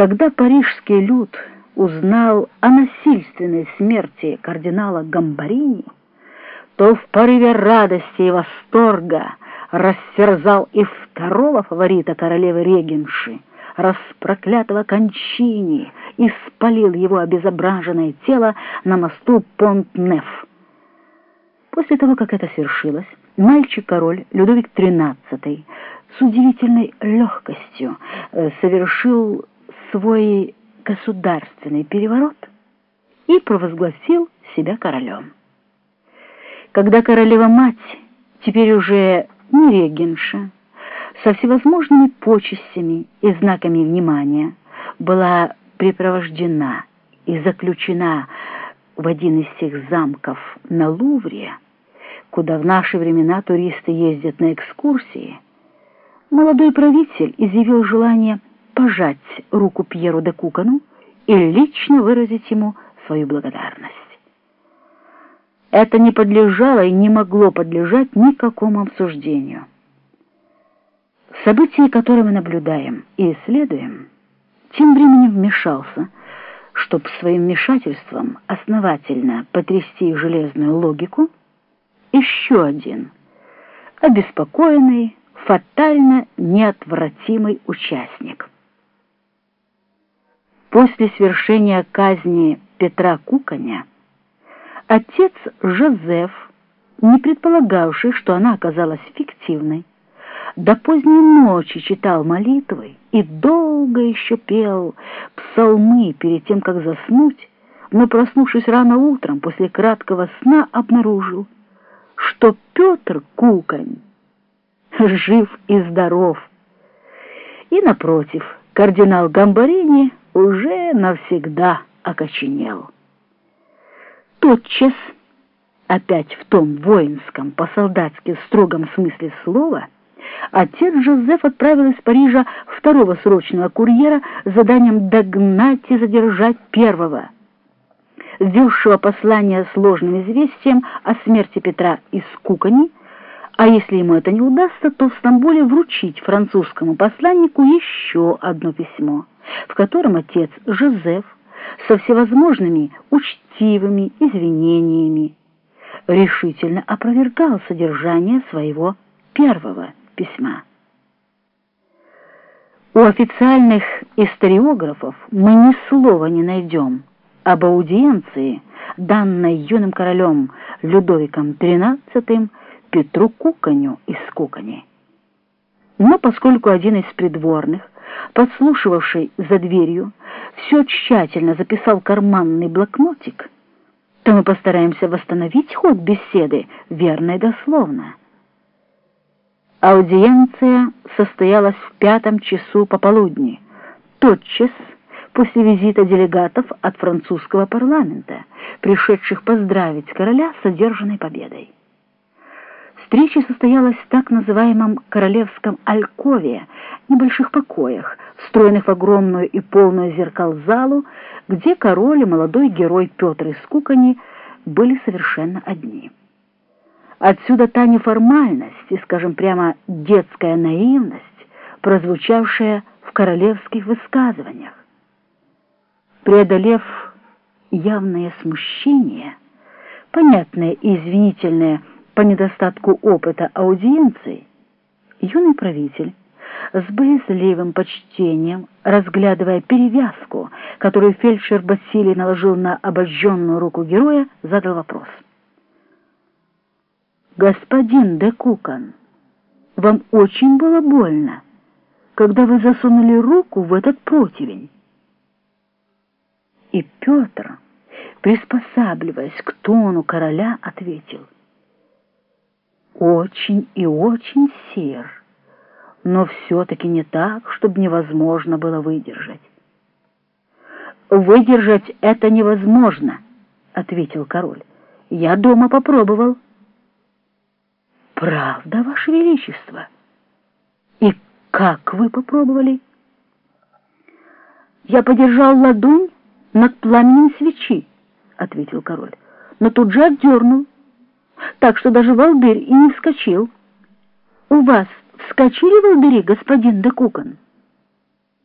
Когда парижский люд узнал о насильственной смерти кардинала Гамбарини, то в порыве радости и восторга растерзал и второго фаворита королевы Регенши, распроклятого кончини, и спалил его обезображенное тело на мосту Понт-Неф. После того, как это свершилось, мальчик-король Людовик XIII с удивительной легкостью э, совершил свой государственный переворот и провозгласил себя королем. Когда королева-мать, теперь уже не регенша, со всевозможными почестями и знаками внимания была припровождена и заключена в один из тех замков на Лувре, куда в наши времена туристы ездят на экскурсии, молодой правитель изъявил желание пожать руку Пьеру де Кукану и лично выразить ему свою благодарность. Это не подлежало и не могло подлежать никакому обсуждению. События, которые мы наблюдаем и исследуем, тем временем вмешался, чтобы своим вмешательством основательно потрясти железную логику, еще один, обеспокоенный, фатально неотвратимый участник. После свершения казни Петра Куканя отец Жозеф, не предполагавший, что она оказалась фиктивной, до поздней ночи читал молитвы и долго еще пел псалмы перед тем, как заснуть, но, проснувшись рано утром после краткого сна, обнаружил, что Петр Кукань жив и здоров. И, напротив, кардинал Гамбарини уже навсегда окоченел. Тотчас, опять в том воинском, по-солдатски строгом смысле слова, отец Жозеф отправил из Парижа второго срочного курьера с заданием догнать и задержать первого, ввелшего послание сложным известием о смерти Петра из Кукани, а если ему это не удастся, то в Стамбуле вручить французскому посланнику еще одно письмо, в котором отец Жозеф со всевозможными учтивыми извинениями решительно опровергал содержание своего первого письма. У официальных историографов мы ни слова не найдем об аудиенции, данной юным королем Людовиком XIII Петру Куканю из Кукани. Но поскольку один из придворных, подслушивавший за дверью, все тщательно записал карманный блокнотик, то мы постараемся восстановить ход беседы верно и дословно. Аудиенция состоялась в пятом часу пополудни, тотчас после визита делегатов от французского парламента, пришедших поздравить короля с одержанной победой. Встреча состоялась в так называемом королевском алькове, небольших покоях, встроенных в огромную и полную зеркал залу, где король и молодой герой Петр из Кукани были совершенно одни. Отсюда та неформальность и, скажем прямо, детская наивность, прозвучавшая в королевских высказываниях. Преодолев явное смущение, понятное и извинительное по недостатку опыта аудиенции, юный правитель с боязливым почтением, разглядывая перевязку, которую фельдшер Басилий наложил на обожженную руку героя, задал вопрос. «Господин де Кукан, вам очень было больно, когда вы засунули руку в этот противень?» И Петр, приспосабливаясь к тону короля, ответил — очень и очень сер, но все-таки не так, чтобы невозможно было выдержать. «Выдержать это невозможно», — ответил король. «Я дома попробовал». «Правда, Ваше Величество? И как вы попробовали?» «Я подержал ладонь над пламенем свечи», — ответил король, но тут же отдернул так что даже волдырь и не вскочил. У вас вскочили волдыри, господин де Кукан?